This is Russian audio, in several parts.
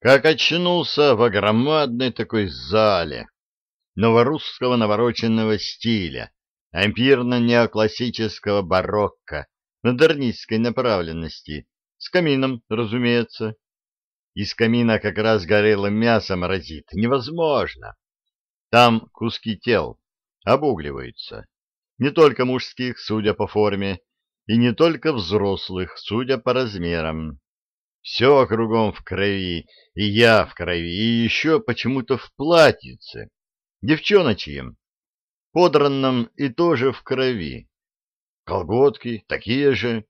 как очнулся в громадной такой зале новорусского навороченного стиля, ампирно-неоклассического барокко, модернистской направленности, с камином, разумеется. Из камина как раз горело мясо морозит. Невозможно. Там куски тел обугливаются. Не только мужских, судя по форме, и не только взрослых, судя по размерам. Все кругом в крови, и я в крови, и еще почему-то в платьице, девчоночьем, подранном и тоже в крови. Колготки такие же,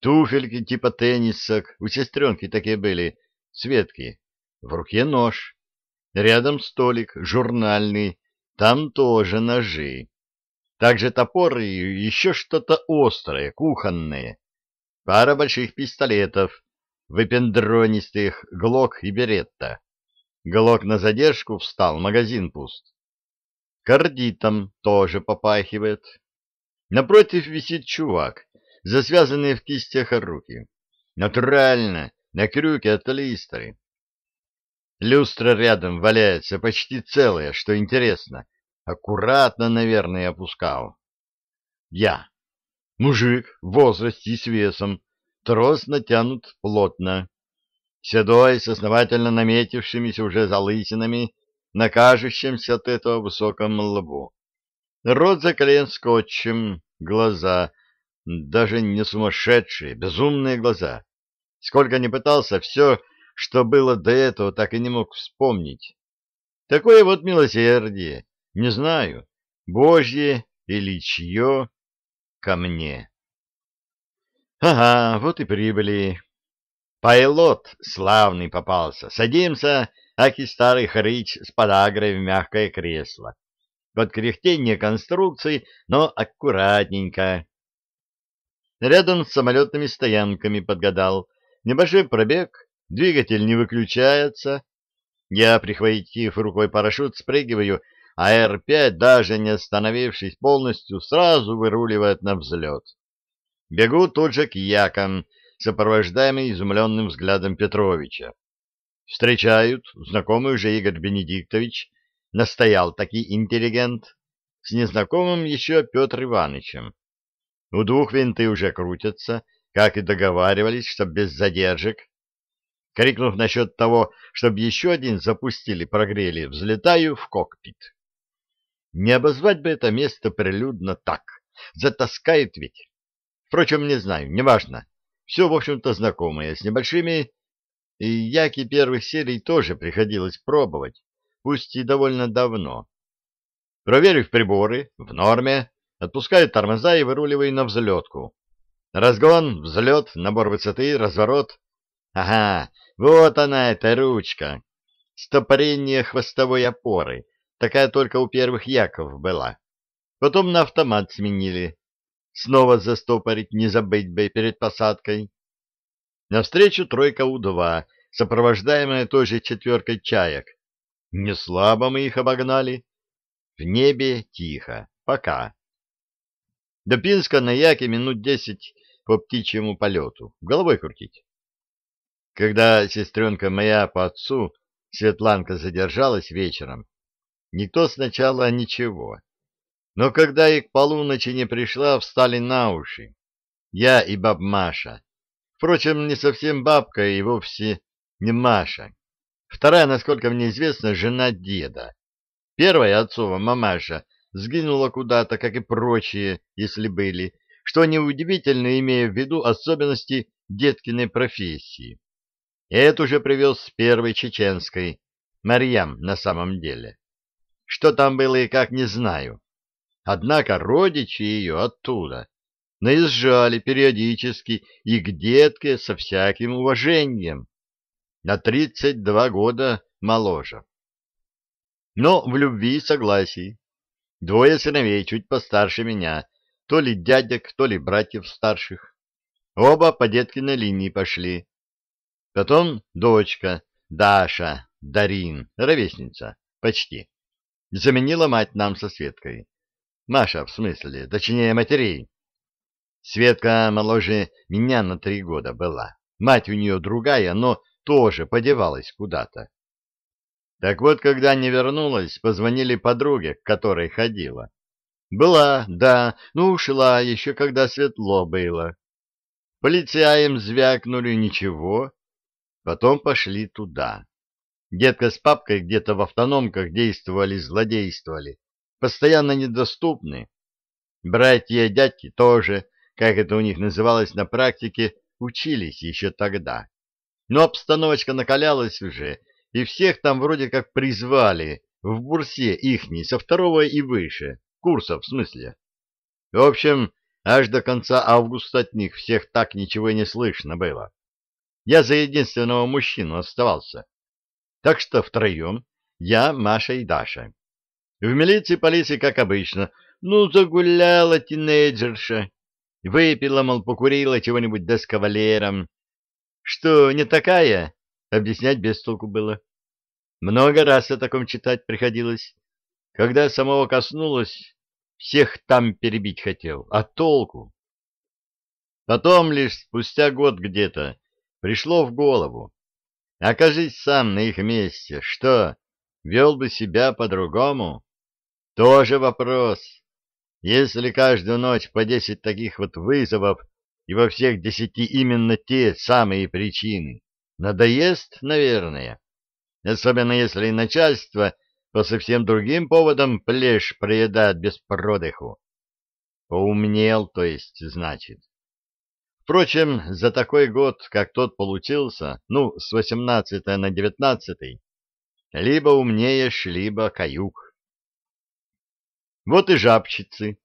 туфельки типа теннисок, у сестренки такие были, Светки. В руке нож. Рядом столик, журнальный, там тоже ножи. Также топор и еще что-то острое, кухонное. Пара больших пистолетов, выпендронистых, глок и беретта. Глок на задержку встал, магазин пуст. Кардитом тоже попахивает. Напротив висит чувак, засвязанные в кистях руки. Натурально, на крюке от листры. Люстра рядом валяется, почти целая, что интересно. Аккуратно, наверное, опускал. Я. Мужик в возрасте и с весом. Трос натянут плотно. Седой, с основательно наметившимися уже залысинами, на кажущемся от этого высоком лбу. Рот заклеен скотчем, глаза, даже не сумасшедшие, безумные глаза. Сколько ни пытался, все, что было до этого, так и не мог вспомнить. Такое вот милосердие, не знаю, божье или чье, ко мне. Ага, вот и прибыли. Пайлот славный попался. Садимся, аки старый хрыч с подагрой в мягкое кресло. Под кряхтение конструкции, но аккуратненько. Рядом с самолетными стоянками подгадал. Небольшой пробег, двигатель не выключается. Я, прихватив рукой парашют, спрыгиваю, а Р-5, даже не остановившись полностью, сразу выруливает на взлет. Бегу тут же к якам, сопровождаемый изумленным взглядом Петровича. Встречают знакомый уже Игорь Бенедиктович, настоял таки интеллигент, с незнакомым еще Петр Ивановичем. У двух винты уже крутятся, как и договаривались, чтоб без задержек. Крикнув насчет того, чтобы еще один запустили, прогрели, взлетаю в кокпит. Не обозвать бы это место прилюдно так. Затаскает ведь. Впрочем, не знаю, неважно. Все, в общем-то, знакомое, с небольшими... Яки первых серий тоже приходилось пробовать, пусть и довольно давно. Проверив приборы, в норме, отпускаю тормоза и выруливаю на взлетку. Разгон, взлет, набор высоты, разворот. Ага, вот она, эта ручка. Стопорение хвостовой опоры. Такая только у первых яков была. Потом на автомат сменили. Снова застопорить не забыть бы перед посадкой. Навстречу тройка У-2, сопровождаемая той же четверкой чаек. Не слабо мы их обогнали. В небе тихо. Пока. До Пинска на Яке минут десять по птичьему полету. Головой крутить. Когда сестренка моя по отцу, Светланка, задержалась вечером, никто сначала ничего. Но когда и к полуночи не пришла, встали на уши. Я и баб Маша. Впрочем, не совсем бабка и вовсе не Маша. Вторая, насколько мне известно, жена деда. Первая, отцова мамаша, сгинула куда-то, как и прочие, если были, что неудивительно, имея в виду особенности деткиной профессии. Эту же привез с первой чеченской, Марьям на самом деле. Что там было и как, не знаю. Однако родичи ее оттуда наезжали периодически и к детке со всяким уважением. На тридцать два года моложе. Но в любви и согласии. Двое сыновей чуть постарше меня, то ли дядек, то ли братьев старших. Оба по деткиной линии пошли. Потом дочка, Даша, Дарин, ровесница, почти. Заменила мать нам со Светкой. Маша, в смысле, точнее, матерей. Светка моложе меня на три года была. Мать у нее другая, но тоже подевалась куда-то. Так вот, когда не вернулась, позвонили подруге, к которой ходила. Была, да, ну ушла еще, когда светло было. Полицаем звякнули, ничего. Потом пошли туда. Детка с папкой где-то в автономках действовали-злодействовали. Постоянно недоступны. Братья и дядьки тоже, как это у них называлось на практике, учились еще тогда. Но обстановочка накалялась уже, и всех там вроде как призвали в бурсе ихней со второго и выше, курсов в смысле. В общем, аж до конца августа от них всех так ничего не слышно было. Я за единственного мужчину оставался. Так что втроем я, Маша и Даша. В милиции полиции, как обычно, ну, загуляла тинейджерша. Выпила, мол, покурила чего-нибудь да с кавалером. Что, не такая? Объяснять без толку было. Много раз о таком читать приходилось. Когда самого коснулось, всех там перебить хотел. А толку? Потом лишь спустя год где-то пришло в голову. Окажись сам на их месте, что, вел бы себя по-другому? Тоже вопрос. Если каждую ночь по десять таких вот вызовов и во всех десяти именно те самые причины, надоест, наверное. Особенно если начальство по совсем другим поводам плешь проедает без продыху. Поумнел, то есть, значит. Впрочем, за такой год, как тот получился, ну, с 18 на 19, либо умнеешь, либо каюк. Вот и жабчицы.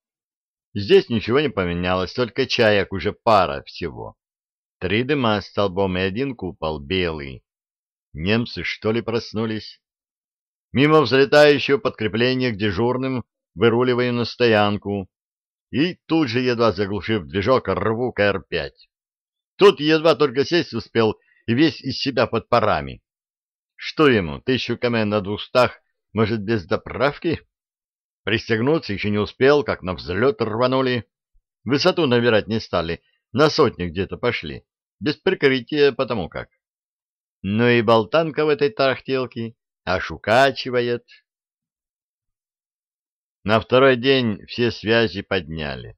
Здесь ничего не поменялось, только чаек уже пара всего. Три дыма столбом и один купол белый. Немцы, что ли, проснулись? Мимо взлетающего подкрепления к дежурным выруливаю на стоянку и тут же, едва заглушив движок, рву КР-5. Тут едва только сесть успел и весь из себя под парами. Что ему, тысячу км на двухстах, может, без доправки? Пристегнуться еще не успел, как на взлет рванули. Высоту набирать не стали, на сотню где-то пошли. Без прикрытия потому как. Ну и болтанка в этой тарахтелке аж укачивает. На второй день все связи подняли,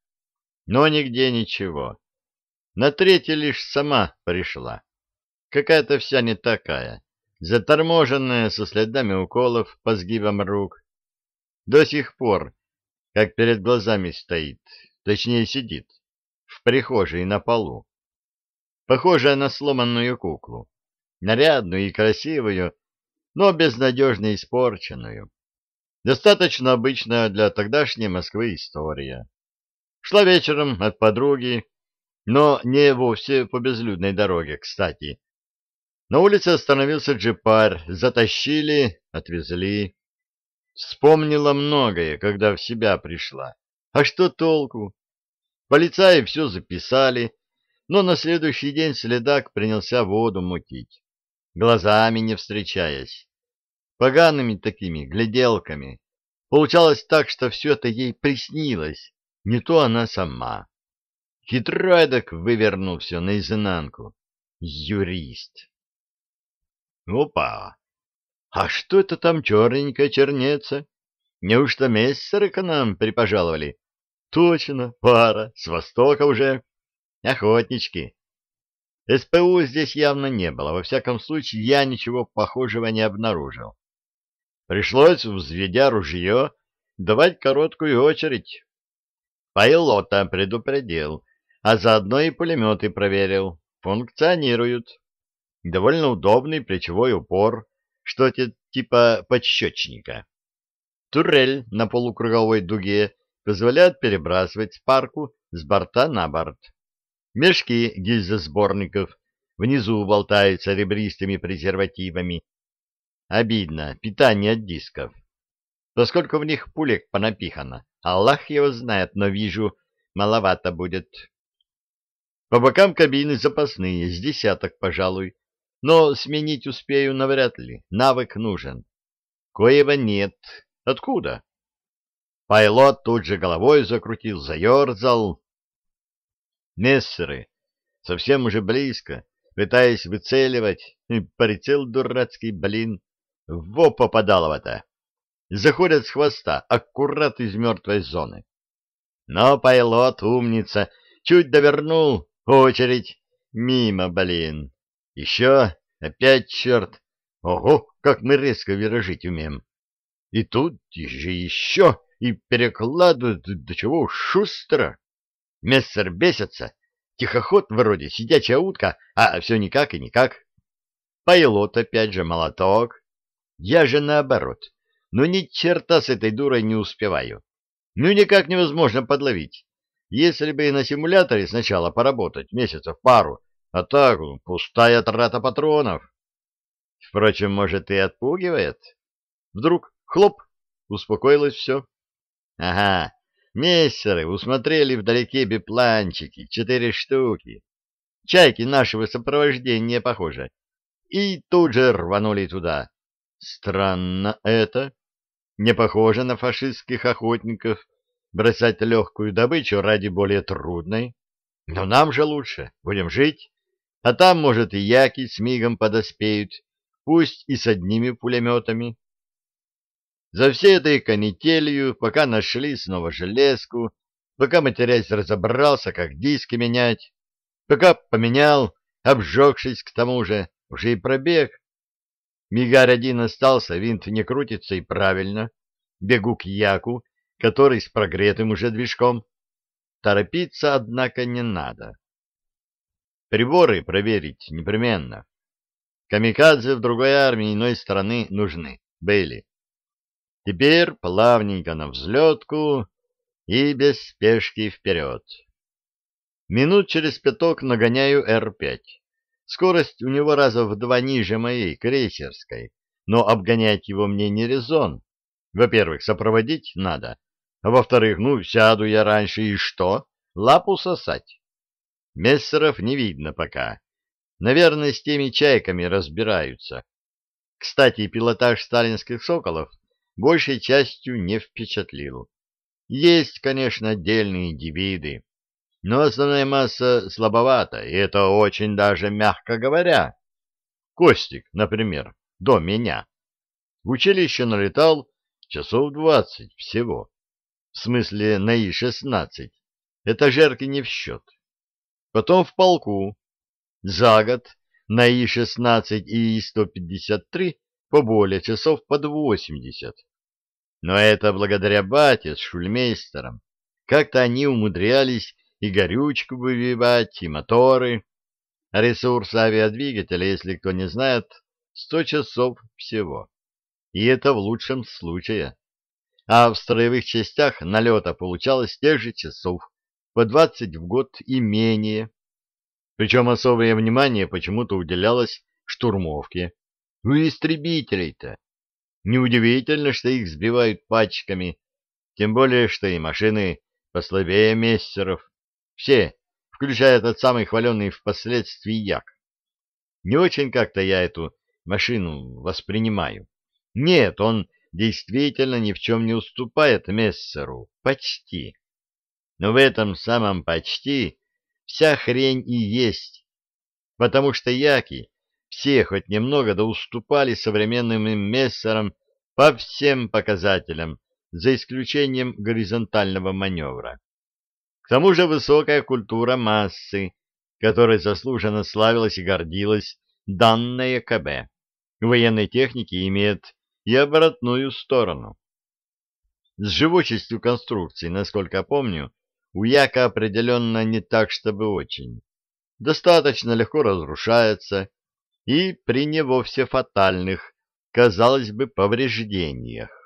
но нигде ничего. На третий лишь сама пришла. Какая-то вся не такая, заторможенная, со следами уколов по сгибам рук. До сих пор, как перед глазами стоит, точнее сидит, в прихожей на полу. Похожая на сломанную куклу, нарядную и красивую, но безнадежно испорченную. Достаточно обычная для тогдашней Москвы история. Шла вечером от подруги, но не вовсе по безлюдной дороге, кстати. На улице остановился джипар, затащили, отвезли. Вспомнила многое, когда в себя пришла. А что толку? Полицаи все записали, но на следующий день следак принялся воду мутить, глазами не встречаясь. Погаными такими гляделками. Получалось так, что все это ей приснилось, не то она сама. Хитроэдок вывернул все наизнанку. Юрист. Опа! А что это там черненькое чернеется? Неужто мессеры к нам припожаловали? Точно, пара, с востока уже. Охотнички. СПУ здесь явно не было, во всяком случае я ничего похожего не обнаружил. Пришлось, взведя ружье, давать короткую очередь. Пайлота предупредил, а заодно и пулеметы проверил. Функционируют. Довольно удобный плечевой упор, что-то типа подщечника. Турель на полукруговой дуге позволяет перебрасывать спарку с борта на борт. Мешки гильзосборников внизу болтаются ребристыми презервативами. Обидно, питание от дисков. Поскольку в них пулек понапихано, Аллах его знает, но вижу, маловато будет. По бокам кабины запасные, с десяток, пожалуй, но сменить успею навряд ли, навык нужен. Коего нет. Откуда? Пайлот тут же головой закрутил, заерзал. Мессеры, совсем уже близко, пытаясь выцеливать, Прицел дурацкий, блин. Во попадалово-то. Заходят с хвоста, аккурат из мертвой зоны. Но пайлот, умница, чуть довернул, очередь, мимо, блин. Еще, опять черт. Ого, как мы резко виражить умеем. И тут же еще, и перекладывают, до чего шустро. Мессер бесится, тихоход вроде, сидячая утка, а все никак и никак. Пайлот опять же молоток. Я же наоборот. Ну ни черта с этой дурой не успеваю. Ну никак невозможно подловить. Если бы и на симуляторе сначала поработать месяцев пару, а так пустая трата патронов. Впрочем, может, и отпугивает. Вдруг хлоп, успокоилось все. Ага, мессеры усмотрели вдалеке бипланчики, четыре штуки. Чайки нашего сопровождения, похоже. И тут же рванули туда. Странно это. Не похоже на фашистских охотников бросать легкую добычу ради более трудной. Но нам же лучше, будем жить. А там, может, и яки с мигом подоспеют, пусть и с одними пулеметами. За всей этой канителью, пока нашли снова железку, пока матерясь разобрался, как диски менять, пока поменял, обжегшись к тому же, уже и пробег. Мигарь один остался, винт не крутится и правильно. Бегу к Яку, который с прогретым уже движком. Торопиться, однако, не надо. Приборы проверить непременно. Камикадзе в другой армии иной страны нужны. Были. Теперь плавненько на взлетку и без спешки вперед. Минут через пяток нагоняю Р-5. Скорость у него раза в два ниже моей, крейсерской, но обгонять его мне не резон. Во-первых, сопроводить надо, а во-вторых, ну, сяду я раньше, и что? Лапу сосать. Мессеров не видно пока. Наверное, с теми чайками разбираются. Кстати, пилотаж сталинских «Соколов» большей частью не впечатлил. Есть, конечно, отдельные индивиды, но основная масса слабовата, и это очень даже мягко говоря. Костик, например, до меня. В училище налетал часов двадцать всего. В смысле на И-16. Этажерки не в счет. Потом в полку. За год на И-16 и И-153 поболее часов под 80. Но это благодаря бате с шульмейстером. Как-то они умудрялись и горючку выбивать, и моторы. Ресурс авиадвигателя, если кто не знает, 100 часов всего. И это в лучшем случае. А в строевых частях налета получалось тех же часов, по 20 в год и менее. Причем особое внимание почему-то уделялось штурмовке. У истребителей-то. Неудивительно, что их сбивают пачками, тем более, что и машины послабее мессеров. Все, включая этот самый хваленный впоследствии Як. Не очень как-то я эту машину воспринимаю. Нет, он действительно ни в чем не уступает Мессеру. Почти. Но в этом самом почти вся хрень и есть. Потому что Яки все хоть немного да уступали современным Мессерам по всем показателям, за исключением горизонтального маневра. К тому же высокая культура массы, которой заслуженно славилась и гордилась данная КБ, военной техники имеет и обратную сторону. С живучестью конструкции, насколько помню, у Яка определенно не так, чтобы очень. Достаточно легко разрушается, и при не вовсе фатальных, казалось бы, повреждениях.